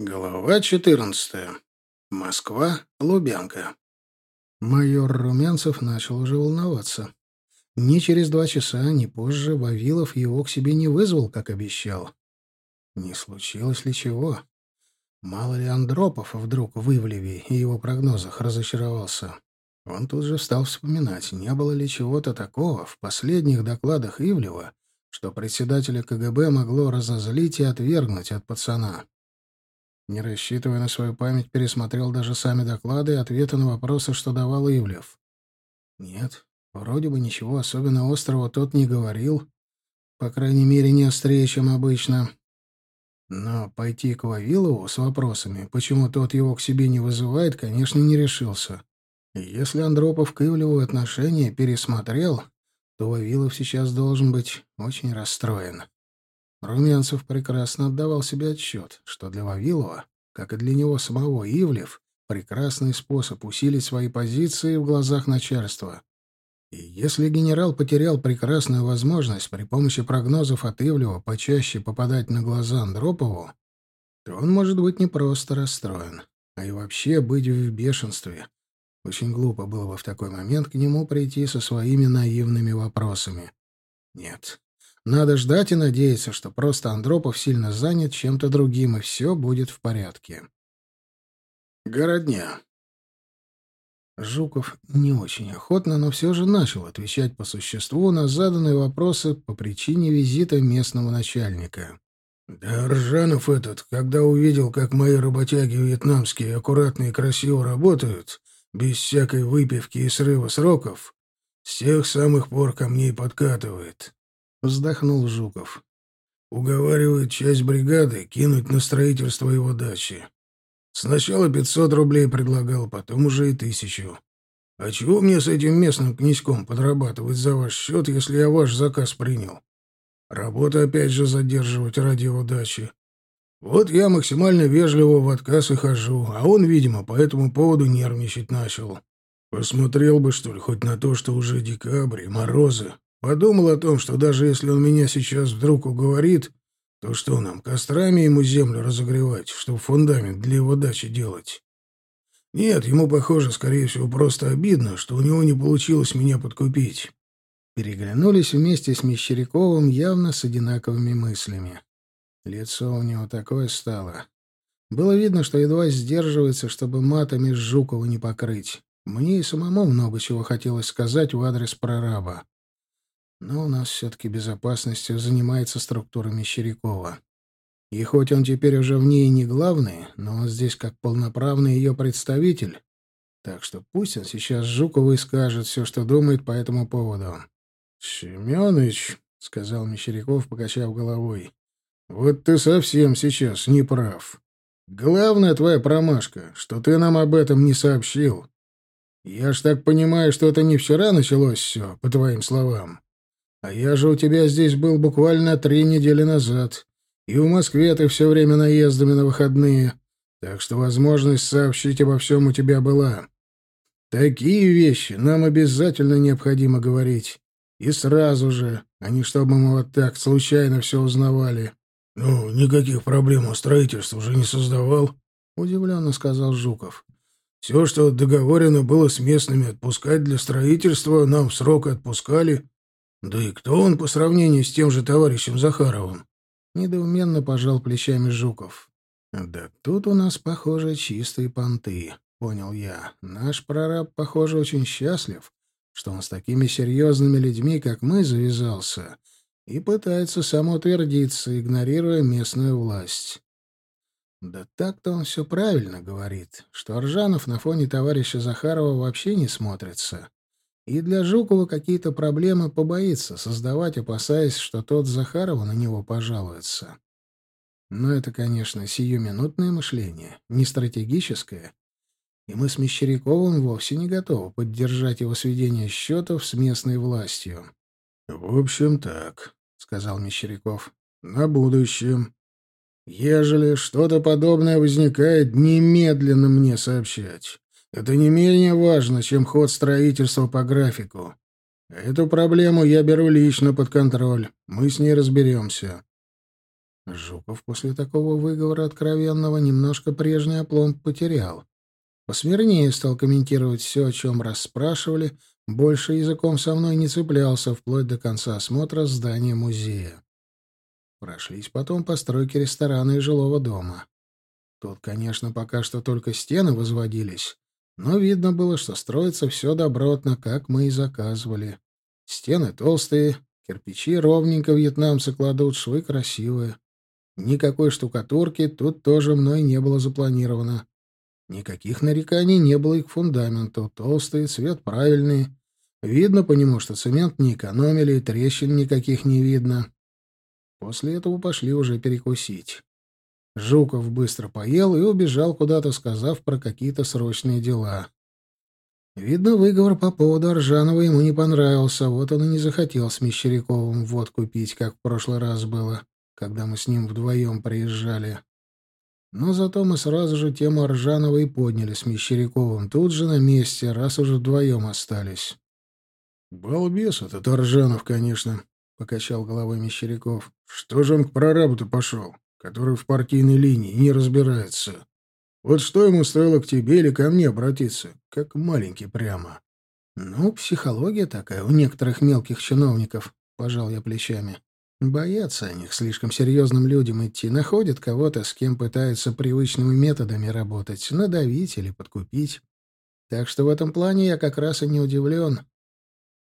Глава 14. Москва, Лубянка. Майор Румянцев начал уже волноваться. Ни через два часа, ни позже Вавилов его к себе не вызвал, как обещал. Не случилось ли чего? Мало ли Андропов вдруг в Ивлеве и его прогнозах разочаровался. Он тут же стал вспоминать, не было ли чего-то такого в последних докладах Ивлева, что председателя КГБ могло разозлить и отвергнуть от пацана. Не рассчитывая на свою память, пересмотрел даже сами доклады и ответы на вопросы, что давал Ивлев. Нет, вроде бы ничего особенно острого тот не говорил. По крайней мере, не острее, чем обычно. Но пойти к Вавилову с вопросами, почему тот его к себе не вызывает, конечно, не решился. И если Андропов к Ивлеву отношения пересмотрел, то Вавилов сейчас должен быть очень расстроен. Румянцев прекрасно отдавал себе отчет, что для Вавилова, как и для него самого Ивлев, прекрасный способ усилить свои позиции в глазах начальства. И если генерал потерял прекрасную возможность при помощи прогнозов от Ивлева почаще попадать на глаза Андропову, то он может быть не просто расстроен, а и вообще быть в бешенстве. Очень глупо было бы в такой момент к нему прийти со своими наивными вопросами. Нет, надо ждать и надеяться, что просто Андропов сильно занят чем-то другим, и все будет в порядке. Городня. Жуков не очень охотно, но все же начал отвечать по существу на заданные вопросы по причине визита местного начальника. «Да Ржанов этот, когда увидел, как мои работяги вьетнамские аккуратно и красиво работают, без всякой выпивки и срыва сроков, с тех самых пор ко мне и подкатывает. Вздохнул Жуков. Уговаривает часть бригады кинуть на строительство его дачи. Сначала пятьсот рублей предлагал, потом уже и тысячу. А чего мне с этим местным князьком подрабатывать за ваш счет, если я ваш заказ принял? Работу опять же задерживать ради его дачи. Вот я максимально вежливо в отказ и хожу, а он, видимо, по этому поводу нервничать начал. Посмотрел бы, что ли, хоть на то, что уже декабрь морозы, Подумал о том, что даже если он меня сейчас вдруг уговорит, то что нам, кострами ему землю разогревать, чтобы фундамент для его дачи делать? Нет, ему, похоже, скорее всего, просто обидно, что у него не получилось меня подкупить. Переглянулись вместе с Мещеряковым явно с одинаковыми мыслями. Лицо у него такое стало. Было видно, что едва сдерживается, чтобы матами Жукова не покрыть. Мне и самому много чего хотелось сказать в адрес прораба. Но у нас все-таки безопасностью занимается структура Мещерякова. И хоть он теперь уже в ней не главный, но он здесь как полноправный ее представитель. Так что пусть он сейчас Жукову и скажет все, что думает по этому поводу. — Семеныч, — сказал Мещеряков, покачав головой, — вот ты совсем сейчас не прав. Главная твоя промашка, что ты нам об этом не сообщил. Я ж так понимаю, что это не вчера началось все, по твоим словам. А я же у тебя здесь был буквально три недели назад. И в Москве ты все время наездами на выходные. Так что возможность сообщить обо всем у тебя была. Такие вещи нам обязательно необходимо говорить. И сразу же, а не чтобы мы вот так случайно все узнавали. — Ну, никаких проблем у строительства уже не создавал, — удивленно сказал Жуков. — Все, что договорено было с местными отпускать для строительства, нам в срок отпускали. Да и кто он по сравнению с тем же товарищем Захаровым? Недоуменно пожал плечами Жуков. Да тут у нас, похоже, чистые понты, понял я. Наш прораб, похоже, очень счастлив, что он с такими серьезными людьми, как мы, завязался и пытается самоутвердиться, игнорируя местную власть. Да так-то он все правильно говорит, что Аржанов на фоне товарища Захарова вообще не смотрится. И для Жукова какие-то проблемы побоится создавать, опасаясь, что тот Захарова на него пожалуется. Но это, конечно, сиюминутное мышление, не стратегическое. И мы с Мещеряковым вовсе не готовы поддержать его сведение счетов с местной властью. — В общем, так, — сказал Мещеряков. — На будущее. Ежели что-то подобное возникает, немедленно мне сообщать. Это не менее важно, чем ход строительства по графику. Эту проблему я беру лично под контроль. Мы с ней разберемся. Жуков после такого выговора откровенного немножко прежний опломб потерял. Посмирнее стал комментировать все, о чем расспрашивали, больше языком со мной не цеплялся вплоть до конца осмотра здания музея. Прошлись потом постройки ресторана и жилого дома. Тут, конечно, пока что только стены возводились, но видно было, что строится все добротно, как мы и заказывали. Стены толстые, кирпичи ровненько вьетнамцы кладут, швы красивые. Никакой штукатурки тут тоже мной не было запланировано. Никаких нареканий не было и к фундаменту. Толстый, цвет правильный. Видно по нему, что цемент не экономили, и трещин никаких не видно. После этого пошли уже перекусить. Жуков быстро поел и убежал куда-то, сказав про какие-то срочные дела. Видно, выговор по поводу Аржанова ему не понравился, вот он и не захотел с Мещеряковым водку пить, как в прошлый раз было, когда мы с ним вдвоем приезжали. Но зато мы сразу же тему Аржанова и подняли с Мещеряковым тут же на месте, раз уже вдвоем остались. «Балбес этот Аржанов, конечно», — покачал головой Мещеряков. «Что же он к прорабу-то пошел? Который в партийной линии не разбирается. Вот что ему стоило к тебе или ко мне обратиться, как маленький прямо. Ну, психология такая у некоторых мелких чиновников, пожал я плечами. Боятся они к слишком серьезным людям идти, находят кого-то, с кем пытаются привычными методами работать, надавить или подкупить. Так что в этом плане я как раз и не удивлен.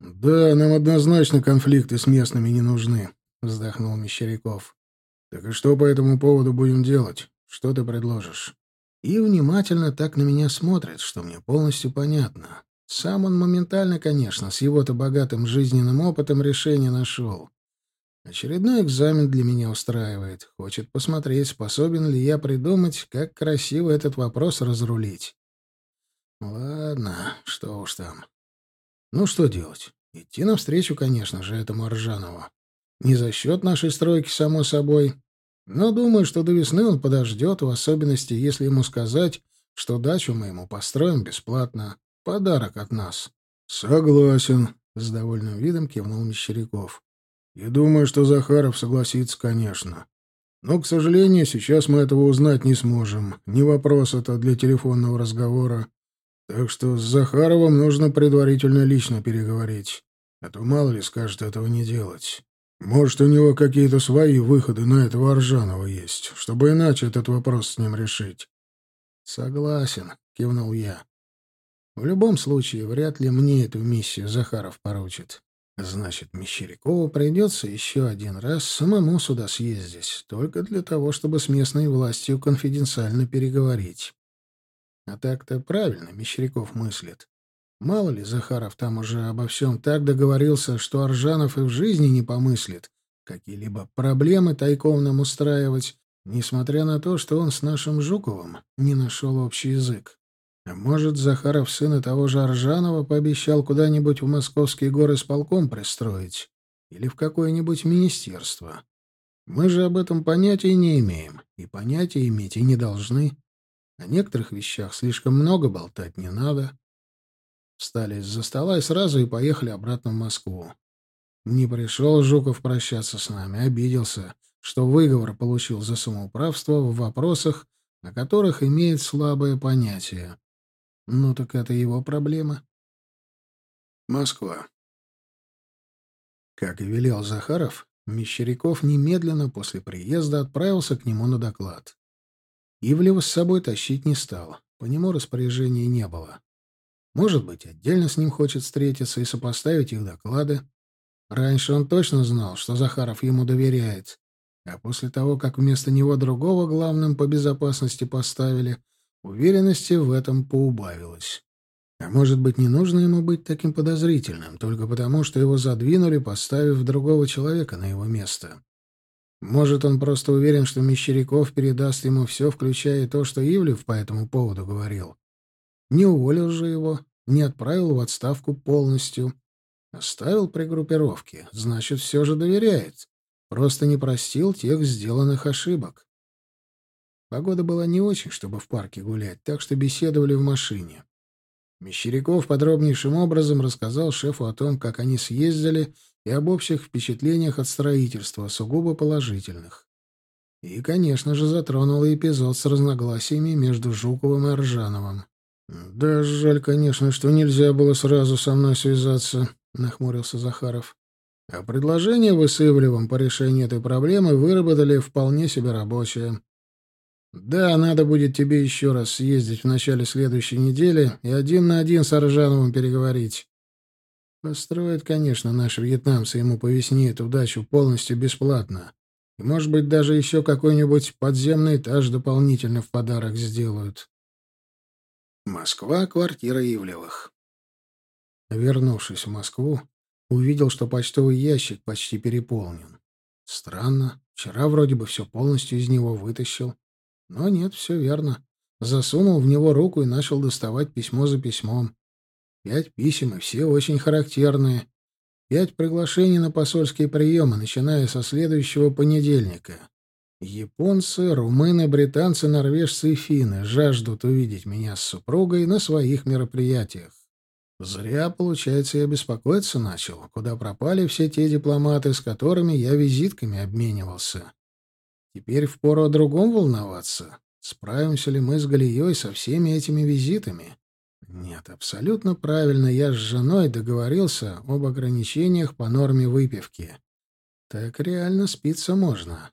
«Да, нам однозначно конфликты с местными не нужны», — вздохнул Мещеряков. «Так и что по этому поводу будем делать? Что ты предложишь?» И внимательно так на меня смотрит, что мне полностью понятно. Сам он моментально, конечно, с его-то богатым жизненным опытом решение нашел. Очередной экзамен для меня устраивает. Хочет посмотреть, способен ли я придумать, как красиво этот вопрос разрулить. Ладно, что уж там. Ну, что делать? Идти навстречу, конечно же, этому Аржанову. Не за счет нашей стройки, само собой. Но думаю, что до весны он подождет, в особенности, если ему сказать, что дачу мы ему построим бесплатно. Подарок от нас. — Согласен, — с довольным видом кивнул Мещеряков. — И думаю, что Захаров согласится, конечно. Но, к сожалению, сейчас мы этого узнать не сможем. Не вопрос это для телефонного разговора. Так что с Захаровым нужно предварительно лично переговорить. А то мало ли скажет этого не делать. Может, у него какие-то свои выходы на этого Аржанова есть, чтобы иначе этот вопрос с ним решить. Согласен, кивнул я. В любом случае, вряд ли мне эту миссию Захаров поручит. Значит, Мещерякову придется еще один раз самому сюда съездить, только для того, чтобы с местной властью конфиденциально переговорить. А так-то правильно Мещеряков мыслит. Мало ли, Захаров там уже обо всем так договорился, что Аржанов и в жизни не помыслит какие-либо проблемы тайком нам устраивать, несмотря на то, что он с нашим Жуковым не нашел общий язык. А может, Захаров сына того же Аржанова пообещал куда-нибудь в московские горы с полком пристроить? Или в какое-нибудь министерство? Мы же об этом понятия не имеем, и понятия иметь и не должны. О некоторых вещах слишком много болтать не надо. Встали из-за стола и сразу и поехали обратно в Москву. Не пришел Жуков прощаться с нами, обиделся, что выговор получил за самоуправство в вопросах, о которых имеет слабое понятие. Ну так это его проблема. Москва. Как и велел Захаров, Мещеряков немедленно после приезда отправился к нему на доклад. Ивлева с собой тащить не стал, по нему распоряжения не было. Может быть, отдельно с ним хочет встретиться и сопоставить их доклады. Раньше он точно знал, что Захаров ему доверяет. А после того, как вместо него другого главным по безопасности поставили, уверенности в этом поубавилось. А может быть, не нужно ему быть таким подозрительным, только потому, что его задвинули, поставив другого человека на его место. Может, он просто уверен, что Мещеряков передаст ему все, включая то, что Ивлев по этому поводу говорил. Не уволил же его, не отправил в отставку полностью. Оставил при группировке, значит, все же доверяет. Просто не простил тех сделанных ошибок. Погода была не очень, чтобы в парке гулять, так что беседовали в машине. Мещеряков подробнейшим образом рассказал шефу о том, как они съездили, и об общих впечатлениях от строительства, сугубо положительных. И, конечно же, затронула эпизод с разногласиями между Жуковым и Ржановым. «Да жаль, конечно, что нельзя было сразу со мной связаться», — нахмурился Захаров. «А предложение вы с Ивлевым по решению этой проблемы выработали вполне себе рабочее. Да, надо будет тебе еще раз съездить в начале следующей недели и один на один с Аржановым переговорить. Построят, конечно, наши вьетнамцы ему по весне эту дачу полностью бесплатно. И, может быть, даже еще какой-нибудь подземный этаж дополнительно в подарок сделают. Москва, квартира Ивлевых. Вернувшись в Москву, увидел, что почтовый ящик почти переполнен. Странно, вчера вроде бы все полностью из него вытащил. Но нет, все верно. Засунул в него руку и начал доставать письмо за письмом. Пять писем, и все очень характерные. Пять приглашений на посольские приемы, начиная со следующего понедельника. Японцы, румыны, британцы, норвежцы и финны жаждут увидеть меня с супругой на своих мероприятиях. Зря, получается, я беспокоиться начал, куда пропали все те дипломаты, с которыми я визитками обменивался. Теперь впору о другом волноваться. Справимся ли мы с Галией со всеми этими визитами? Нет, абсолютно правильно, я с женой договорился об ограничениях по норме выпивки. Так реально спиться можно.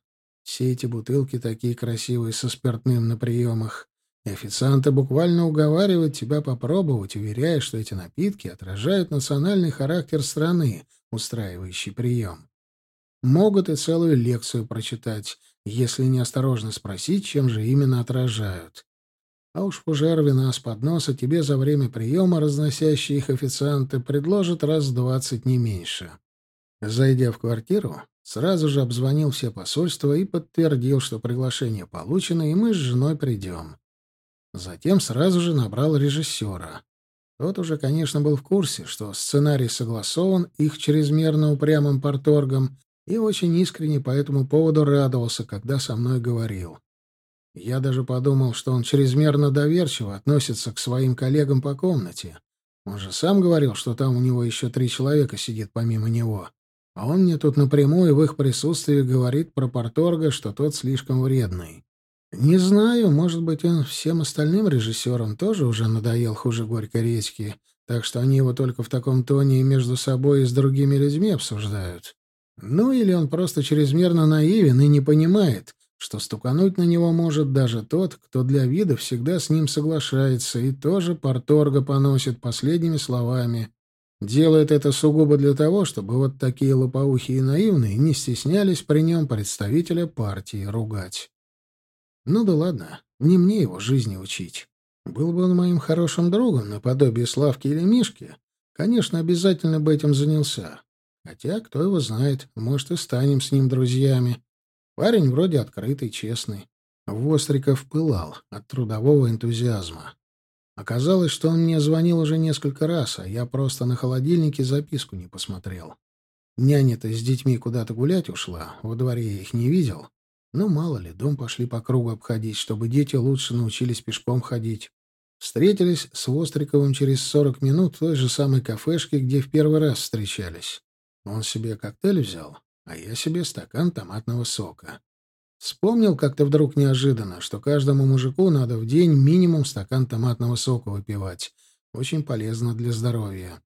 Все эти бутылки такие красивые со спиртным на приемах. И официанты буквально уговаривают тебя попробовать, уверяя, что эти напитки отражают национальный характер страны, устраивающий прием. Могут и целую лекцию прочитать, если неосторожно спросить, чем же именно отражают. А уж фужер вина с подноса тебе за время приема разносящие их официанты предложат раз двадцать не меньше. Зайдя в квартиру, Сразу же обзвонил все посольства и подтвердил, что приглашение получено, и мы с женой придем. Затем сразу же набрал режиссера. Тот уже, конечно, был в курсе, что сценарий согласован их чрезмерно упрямым порторгом и очень искренне по этому поводу радовался, когда со мной говорил. Я даже подумал, что он чрезмерно доверчиво относится к своим коллегам по комнате. Он же сам говорил, что там у него еще три человека сидит помимо него. А он мне тут напрямую в их присутствии говорит про Порторга, что тот слишком вредный. Не знаю, может быть, он всем остальным режиссерам тоже уже надоел хуже горькой редьки, так что они его только в таком тоне и между собой и с другими людьми обсуждают. Ну или он просто чрезмерно наивен и не понимает, что стукануть на него может даже тот, кто для вида всегда с ним соглашается и тоже Порторга поносит последними словами. Делает это сугубо для того, чтобы вот такие лопоухие и наивные не стеснялись при нем представителя партии ругать. Ну да ладно, не мне его жизни учить. Был бы он моим хорошим другом, наподобие Славки или Мишки, конечно, обязательно бы этим занялся. Хотя, кто его знает, может, и станем с ним друзьями. Парень вроде открытый, честный. Востриков пылал от трудового энтузиазма. Оказалось, что он мне звонил уже несколько раз, а я просто на холодильнике записку не посмотрел. Няня-то с детьми куда-то гулять ушла, во дворе я их не видел. Ну, мало ли, дом пошли по кругу обходить, чтобы дети лучше научились пешком ходить. Встретились с Востриковым через сорок минут в той же самой кафешке, где в первый раз встречались. Он себе коктейль взял, а я себе стакан томатного сока. Вспомнил как-то вдруг неожиданно, что каждому мужику надо в день минимум стакан томатного сока выпивать. Очень полезно для здоровья.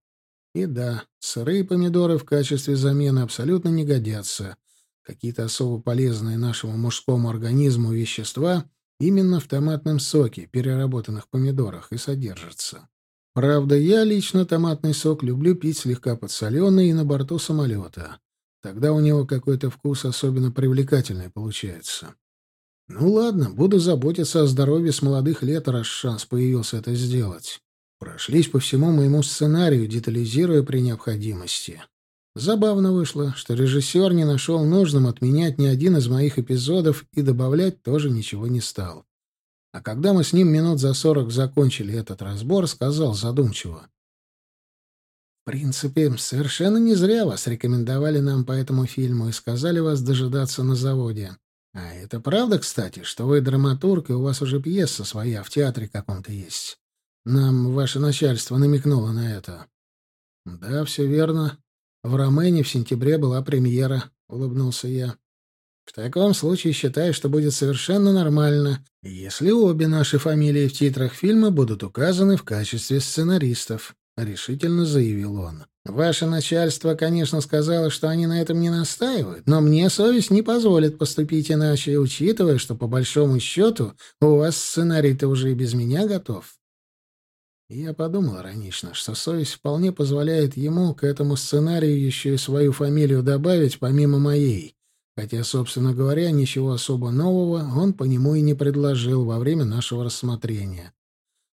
И да, сырые помидоры в качестве замены абсолютно не годятся. Какие-то особо полезные нашему мужскому организму вещества именно в томатном соке, переработанных помидорах, и содержатся. Правда, я лично томатный сок люблю пить слегка подсоленный и на борту самолета. Тогда у него какой-то вкус особенно привлекательный получается. Ну ладно, буду заботиться о здоровье с молодых лет, раз шанс появился это сделать. Прошлись по всему моему сценарию, детализируя при необходимости. Забавно вышло, что режиссер не нашел нужным отменять ни один из моих эпизодов и добавлять тоже ничего не стал. А когда мы с ним минут за сорок закончили этот разбор, сказал задумчиво. Принципе, совершенно не зря вас рекомендовали нам по этому фильму и сказали вас дожидаться на заводе. А это правда, кстати, что вы драматург, и у вас уже пьеса своя в театре каком-то есть? Нам ваше начальство намекнуло на это. Да, все верно. В Ромене в сентябре была премьера, улыбнулся я. В таком случае считаю, что будет совершенно нормально, если обе наши фамилии в титрах фильма будут указаны в качестве сценаристов», — решительно заявил он. «Ваше начальство, конечно, сказало, что они на этом не настаивают, но мне совесть не позволит поступить иначе, учитывая, что, по большому счету, у вас сценарий-то уже и без меня готов». Я подумал иронично, что совесть вполне позволяет ему к этому сценарию еще и свою фамилию добавить помимо моей. Хотя, собственно говоря, ничего особо нового он по нему и не предложил во время нашего рассмотрения.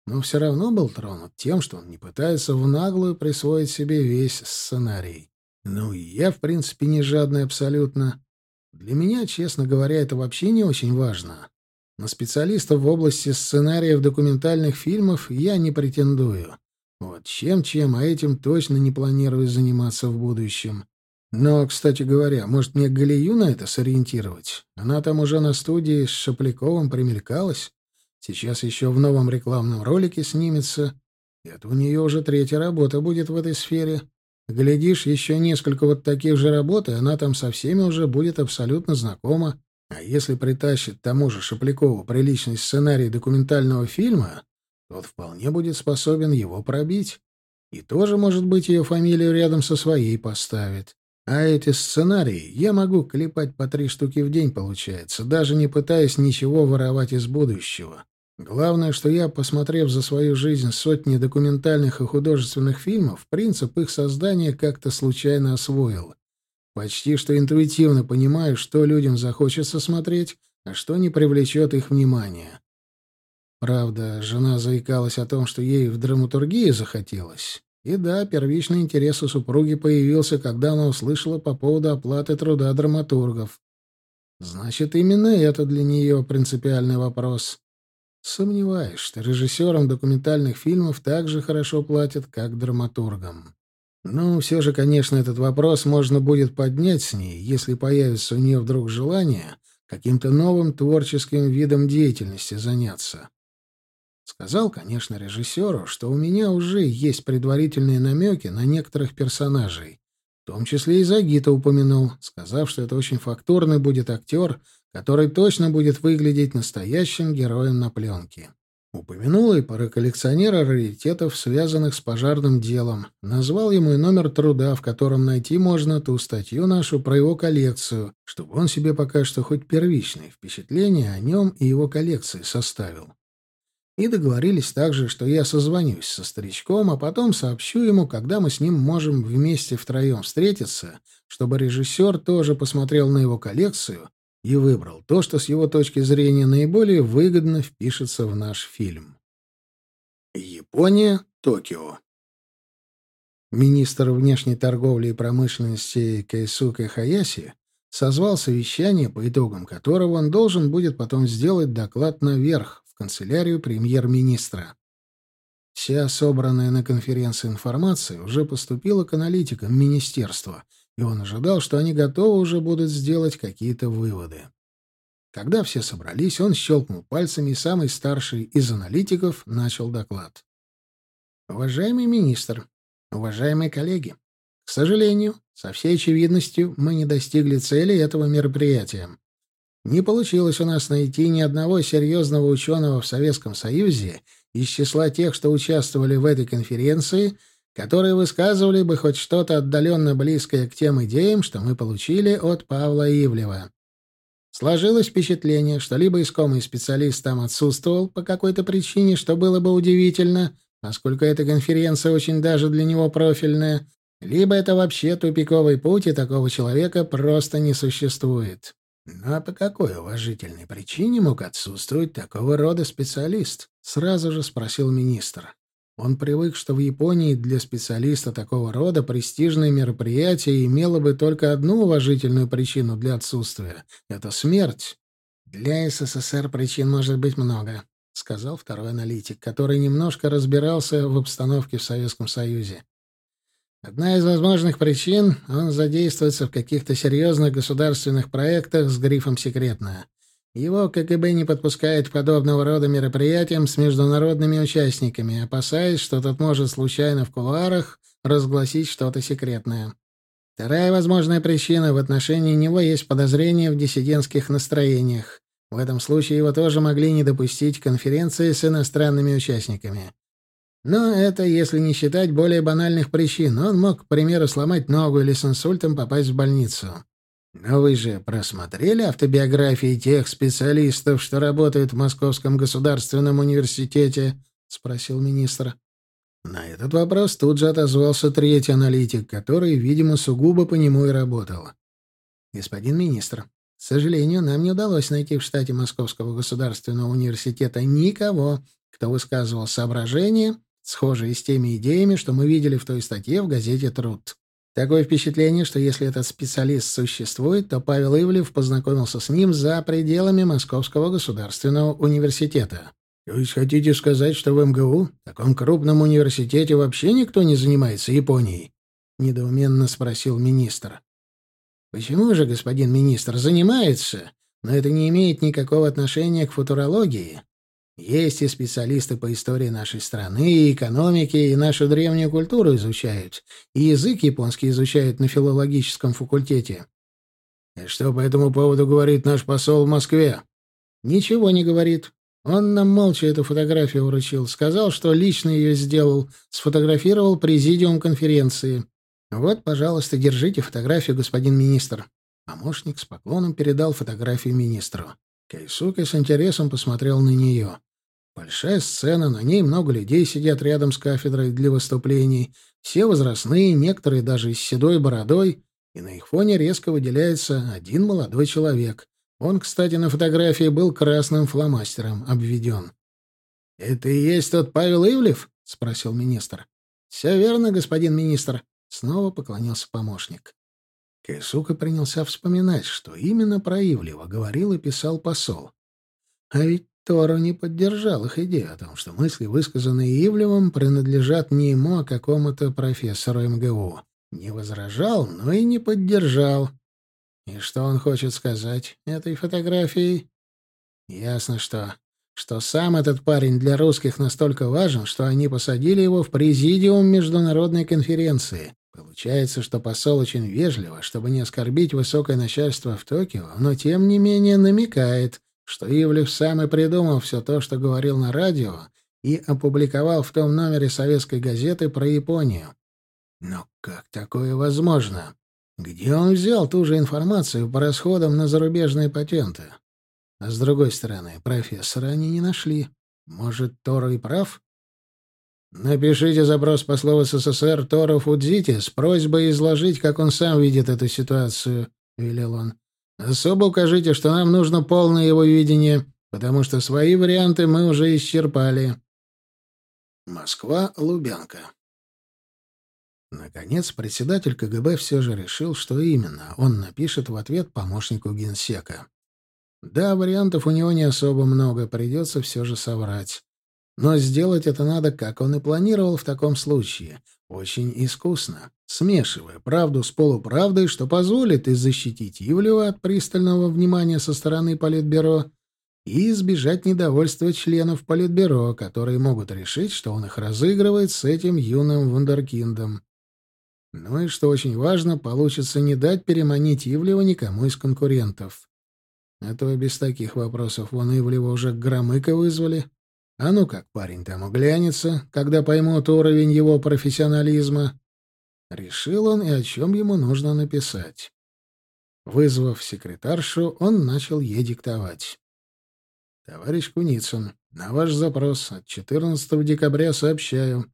Но все равно был тронут тем, что он не пытается в наглую присвоить себе весь сценарий. Ну, и я, в принципе, не жадный абсолютно. Для меня, честно говоря, это вообще не очень важно. На специалистов в области сценариев документальных фильмов я не претендую. Вот чем-чем, а этим точно не планирую заниматься в будущем. Но, кстати говоря, может, мне Галию на это сориентировать? Она там уже на студии с Шапляковым примелькалась. Сейчас еще в новом рекламном ролике снимется. Это у нее уже третья работа будет в этой сфере. Глядишь, еще несколько вот таких же работ, и она там со всеми уже будет абсолютно знакома. А если притащит тому же Шаплякову приличный сценарий документального фильма, тот вполне будет способен его пробить. И тоже, может быть, ее фамилию рядом со своей поставит. А эти сценарии я могу клепать по три штуки в день, получается, даже не пытаясь ничего воровать из будущего. Главное, что я, посмотрев за свою жизнь сотни документальных и художественных фильмов, принцип их создания как-то случайно освоил. Почти что интуитивно понимаю, что людям захочется смотреть, а что не привлечет их внимание. Правда, жена заикалась о том, что ей в драматургии захотелось. И да, первичный интерес у супруги появился, когда она услышала по поводу оплаты труда драматургов. Значит, именно это для нее принципиальный вопрос. Сомневаюсь, что режиссерам документальных фильмов так же хорошо платят, как драматургам. Ну, все же, конечно, этот вопрос можно будет поднять с ней, если появится у нее вдруг желание каким-то новым творческим видом деятельности заняться. Сказал, конечно, режиссеру, что у меня уже есть предварительные намеки на некоторых персонажей. В том числе и Загита упомянул, сказав, что это очень фактурный будет актер, который точно будет выглядеть настоящим героем на пленке. Упомянул и пара коллекционера раритетов, связанных с пожарным делом. Назвал ему и номер труда, в котором найти можно ту статью нашу про его коллекцию, чтобы он себе пока что хоть первичное впечатление о нем и его коллекции составил. И договорились также, что я созвонюсь со старичком, а потом сообщу ему, когда мы с ним можем вместе втроем встретиться, чтобы режиссер тоже посмотрел на его коллекцию и выбрал то, что с его точки зрения наиболее выгодно впишется в наш фильм. Япония, Токио. Министр внешней торговли и промышленности Кейсука Хаяси созвал совещание, по итогам которого он должен будет потом сделать доклад наверх, в канцелярию премьер-министра. Вся собранная на конференции информация уже поступила к аналитикам министерства, и он ожидал, что они готовы уже будут сделать какие-то выводы. Когда все собрались, он щелкнул пальцами, и самый старший из аналитиков начал доклад. «Уважаемый министр, уважаемые коллеги, к сожалению, со всей очевидностью мы не достигли цели этого мероприятия. Не получилось у нас найти ни одного серьезного ученого в Советском Союзе из числа тех, что участвовали в этой конференции, которые высказывали бы хоть что-то отдаленно близкое к тем идеям, что мы получили от Павла Ивлева. Сложилось впечатление, что либо искомый специалист там отсутствовал по какой-то причине, что было бы удивительно, поскольку эта конференция очень даже для него профильная, либо это вообще тупиковый путь, и такого человека просто не существует. Но по какой уважительной причине мог отсутствовать такого рода специалист? Сразу же спросил министр. Он привык, что в Японии для специалиста такого рода престижное мероприятие имело бы только одну уважительную причину для отсутствия — это смерть. «Для СССР причин может быть много», — сказал второй аналитик, который немножко разбирался в обстановке в Советском Союзе. Одна из возможных причин — он задействуется в каких-то серьезных государственных проектах с грифом «секретно». Его КГБ не подпускает к подобного рода мероприятиям с международными участниками, опасаясь, что тот может случайно в кулуарах разгласить что-то секретное. Вторая возможная причина — в отношении него есть подозрение в диссидентских настроениях. В этом случае его тоже могли не допустить конференции с иностранными участниками. Но это если не считать более банальных причин. Он мог, к примеру, сломать ногу или с инсультом попасть в больницу. Но вы же просмотрели автобиографии тех специалистов, что работают в Московском государственном университете? спросил министр. На этот вопрос тут же отозвался третий аналитик, который, видимо, сугубо по нему и работал. Господин министр, к сожалению, нам не удалось найти в штате Московского государственного университета никого, кто высказывал соображения, схожие с теми идеями, что мы видели в той статье в газете «Труд». Такое впечатление, что если этот специалист существует, то Павел Ивлев познакомился с ним за пределами Московского государственного университета. То есть хотите сказать, что в МГУ, таком крупном университете, вообще никто не занимается Японией? Недоуменно спросил министр. Почему же, господин министр, занимается, но это не имеет никакого отношения к футурологии? Есть и специалисты по истории нашей страны, и экономики, и нашу древнюю культуру изучают, и язык японский изучают на филологическом факультете. И что по этому поводу говорит наш посол в Москве? Ничего не говорит. Он нам молча эту фотографию вручил, сказал, что лично ее сделал, сфотографировал президиум конференции. Вот, пожалуйста, держите фотографию, господин министр. Помощник с поклоном передал фотографию министру. Кейсуки с интересом посмотрел на нее. Большая сцена, на ней много людей сидят рядом с кафедрой для выступлений, все возрастные, некоторые даже с седой бородой, и на их фоне резко выделяется один молодой человек. Он, кстати, на фотографии был красным фломастером обведен. — Это и есть тот Павел Ивлев? — спросил министр. — Все верно, господин министр. Снова поклонился помощник. Кейсука принялся вспоминать, что именно про Ивлева говорил и писал посол. А ведь Тору не поддержал их идею о том, что мысли, высказанные Ивлевым, принадлежат не ему, а какому-то профессору МГУ. Не возражал, но и не поддержал. И что он хочет сказать этой фотографией? Ясно, что... Что сам этот парень для русских настолько важен, что они посадили его в президиум международной конференции. Получается, что посол очень вежливо, чтобы не оскорбить высокое начальство в Токио, но тем не менее намекает, что Ивлев сам и придумал все то, что говорил на радио, и опубликовал в том номере советской газеты про Японию. Но как такое возможно? Где он взял ту же информацию по расходам на зарубежные патенты? А с другой стороны, профессора они не нашли. Может, Торо и прав? Напишите запрос посла в СССР Торо Фудзити с просьбой изложить, как он сам видит эту ситуацию, — велел он. Особо укажите, что нам нужно полное его видение, потому что свои варианты мы уже исчерпали. Москва, Лубянка. Наконец, председатель КГБ все же решил, что именно он напишет в ответ помощнику генсека. Да, вариантов у него не особо много, придется все же соврать. Но сделать это надо, как он и планировал в таком случае. Очень искусно, смешивая правду с полуправдой, что позволит и защитить Ивлева от пристального внимания со стороны Политбюро, и избежать недовольства членов Политбюро, которые могут решить, что он их разыгрывает с этим юным вундеркиндом. Ну и, что очень важно, получится не дать переманить Ивлева никому из конкурентов. Это без таких вопросов вон Ивлева уже Громыка вызвали. А ну как парень там углянется, когда поймут уровень его профессионализма. Решил он и о чем ему нужно написать. Вызвав секретаршу, он начал ей диктовать. «Товарищ Куницын, на ваш запрос от 14 декабря сообщаю.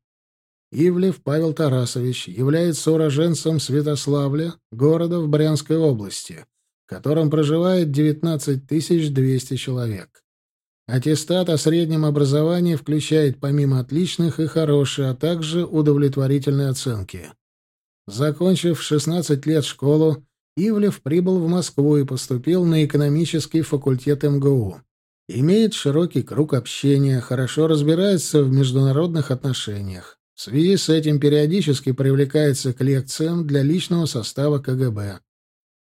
Ивлев Павел Тарасович является уроженцем Святославля, города в Брянской области, в котором проживает 19 200 человек. Аттестат о среднем образовании включает помимо отличных и хорошие, а также удовлетворительные оценки. Закончив 16 лет школу, Ивлев прибыл в Москву и поступил на экономический факультет МГУ. Имеет широкий круг общения, хорошо разбирается в международных отношениях. В связи с этим периодически привлекается к лекциям для личного состава КГБ.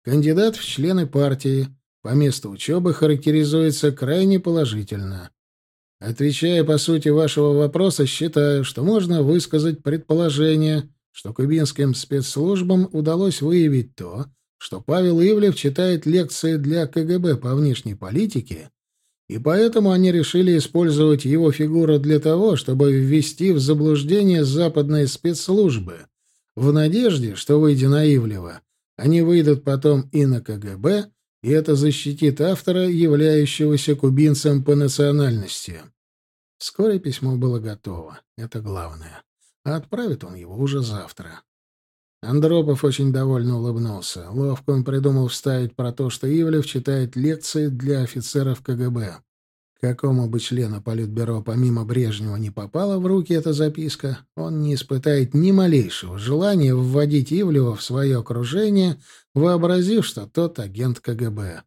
Кандидат в члены партии – по месту учебы характеризуется крайне положительно. Отвечая по сути вашего вопроса, считаю, что можно высказать предположение, что кубинским спецслужбам удалось выявить то, что Павел Ивлев читает лекции для КГБ по внешней политике, и поэтому они решили использовать его фигуру для того, чтобы ввести в заблуждение западные спецслужбы, в надежде, что, выйдя на Ивлева, они выйдут потом и на КГБ, и это защитит автора, являющегося кубинцем по национальности. Вскоре письмо было готово, это главное. А отправит он его уже завтра. Андропов очень довольно улыбнулся. Ловко он придумал вставить про то, что Ивлев читает лекции для офицеров КГБ. Какому бы члену Политбюро помимо Брежнева не попала в руки эта записка, он не испытает ни малейшего желания вводить Ивлева в свое окружение, вообразив, что тот агент КГБ.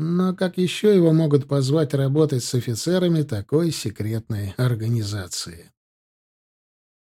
Но как еще его могут позвать работать с офицерами такой секретной организации?